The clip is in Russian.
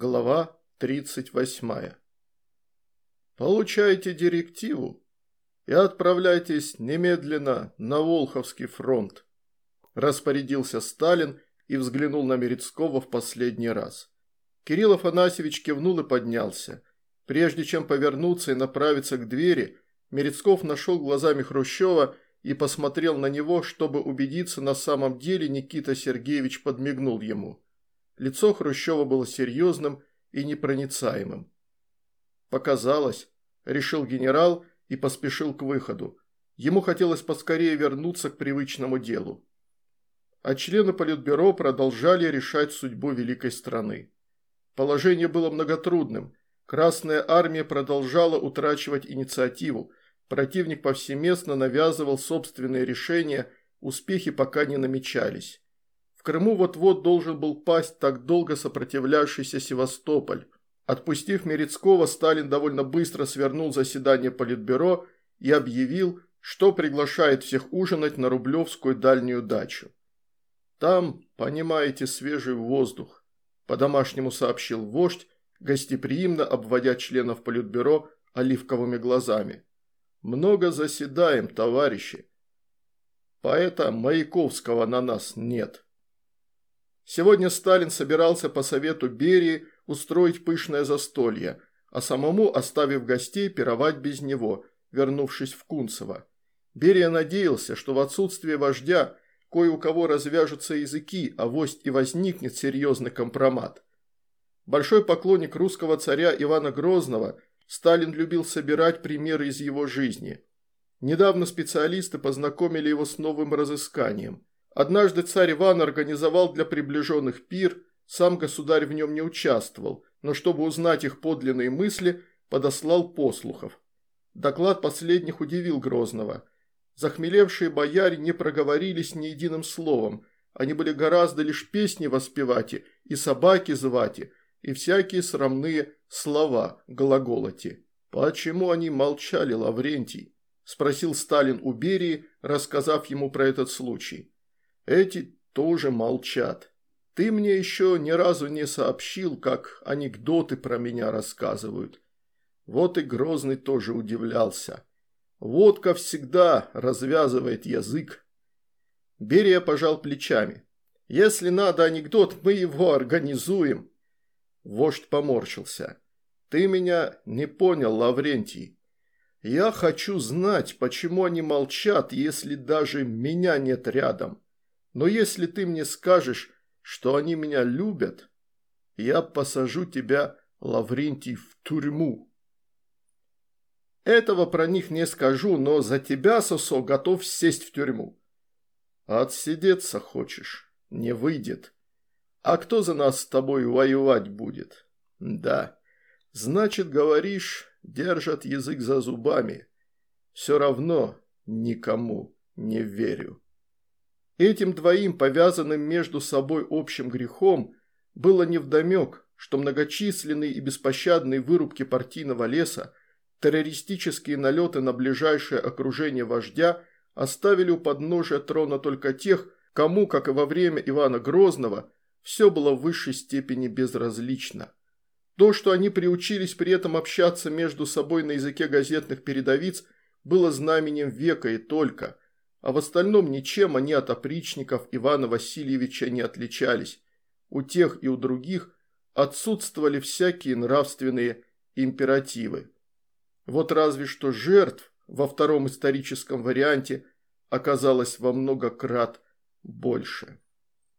Глава 38. Получайте директиву и отправляйтесь немедленно на Волховский фронт. Распорядился Сталин и взглянул на Мерецкого в последний раз. Кирилл Афанасьевич кивнул и поднялся. Прежде чем повернуться и направиться к двери, Мерецков нашел глазами Хрущева и посмотрел на него, чтобы убедиться, на самом деле Никита Сергеевич подмигнул ему. Лицо Хрущева было серьезным и непроницаемым. «Показалось», – решил генерал и поспешил к выходу. Ему хотелось поскорее вернуться к привычному делу. А члены Политбюро продолжали решать судьбу великой страны. Положение было многотрудным. Красная армия продолжала утрачивать инициативу. Противник повсеместно навязывал собственные решения, успехи пока не намечались. В Крыму вот-вот должен был пасть так долго сопротивлявшийся Севастополь. Отпустив Мерецкого, Сталин довольно быстро свернул заседание Политбюро и объявил, что приглашает всех ужинать на Рублевскую дальнюю дачу. «Там, понимаете, свежий воздух», – по-домашнему сообщил вождь, гостеприимно обводя членов Политбюро оливковыми глазами. «Много заседаем, товарищи. Поэта Маяковского на нас нет». Сегодня Сталин собирался по совету Берии устроить пышное застолье, а самому, оставив гостей, пировать без него, вернувшись в Кунцево. Берия надеялся, что в отсутствие вождя кое у кого развяжутся языки, а вость и возникнет серьезный компромат. Большой поклонник русского царя Ивана Грозного, Сталин любил собирать примеры из его жизни. Недавно специалисты познакомили его с новым разысканием. Однажды царь Иван организовал для приближенных пир, сам государь в нем не участвовал, но чтобы узнать их подлинные мысли, подослал послухов. Доклад последних удивил Грозного. Захмелевшие бояре не проговорились ни единым словом, они были гораздо лишь песни воспевать и собаки звать, и всякие срамные слова глаголоти. «Почему они молчали, Лаврентий?» – спросил Сталин у Берии, рассказав ему про этот случай. Эти тоже молчат. Ты мне еще ни разу не сообщил, как анекдоты про меня рассказывают. Вот и Грозный тоже удивлялся. Водка всегда развязывает язык. Берия пожал плечами. Если надо анекдот, мы его организуем. Вождь поморщился. Ты меня не понял, Лаврентий. Я хочу знать, почему они молчат, если даже меня нет рядом. Но если ты мне скажешь, что они меня любят, я посажу тебя, Лаврентий, в тюрьму. Этого про них не скажу, но за тебя, Сосо, готов сесть в тюрьму. Отсидеться хочешь? Не выйдет. А кто за нас с тобой воевать будет? Да. Значит, говоришь, держат язык за зубами. Все равно никому не верю. Этим двоим, повязанным между собой общим грехом, было невдомек, что многочисленные и беспощадные вырубки партийного леса, террористические налеты на ближайшее окружение вождя оставили у подножия трона только тех, кому, как и во время Ивана Грозного, все было в высшей степени безразлично. То, что они приучились при этом общаться между собой на языке газетных передовиц, было знаменем века и только – а в остальном ничем они от опричников Ивана Васильевича не отличались. У тех и у других отсутствовали всякие нравственные императивы. Вот разве что жертв во втором историческом варианте оказалось во много крат больше.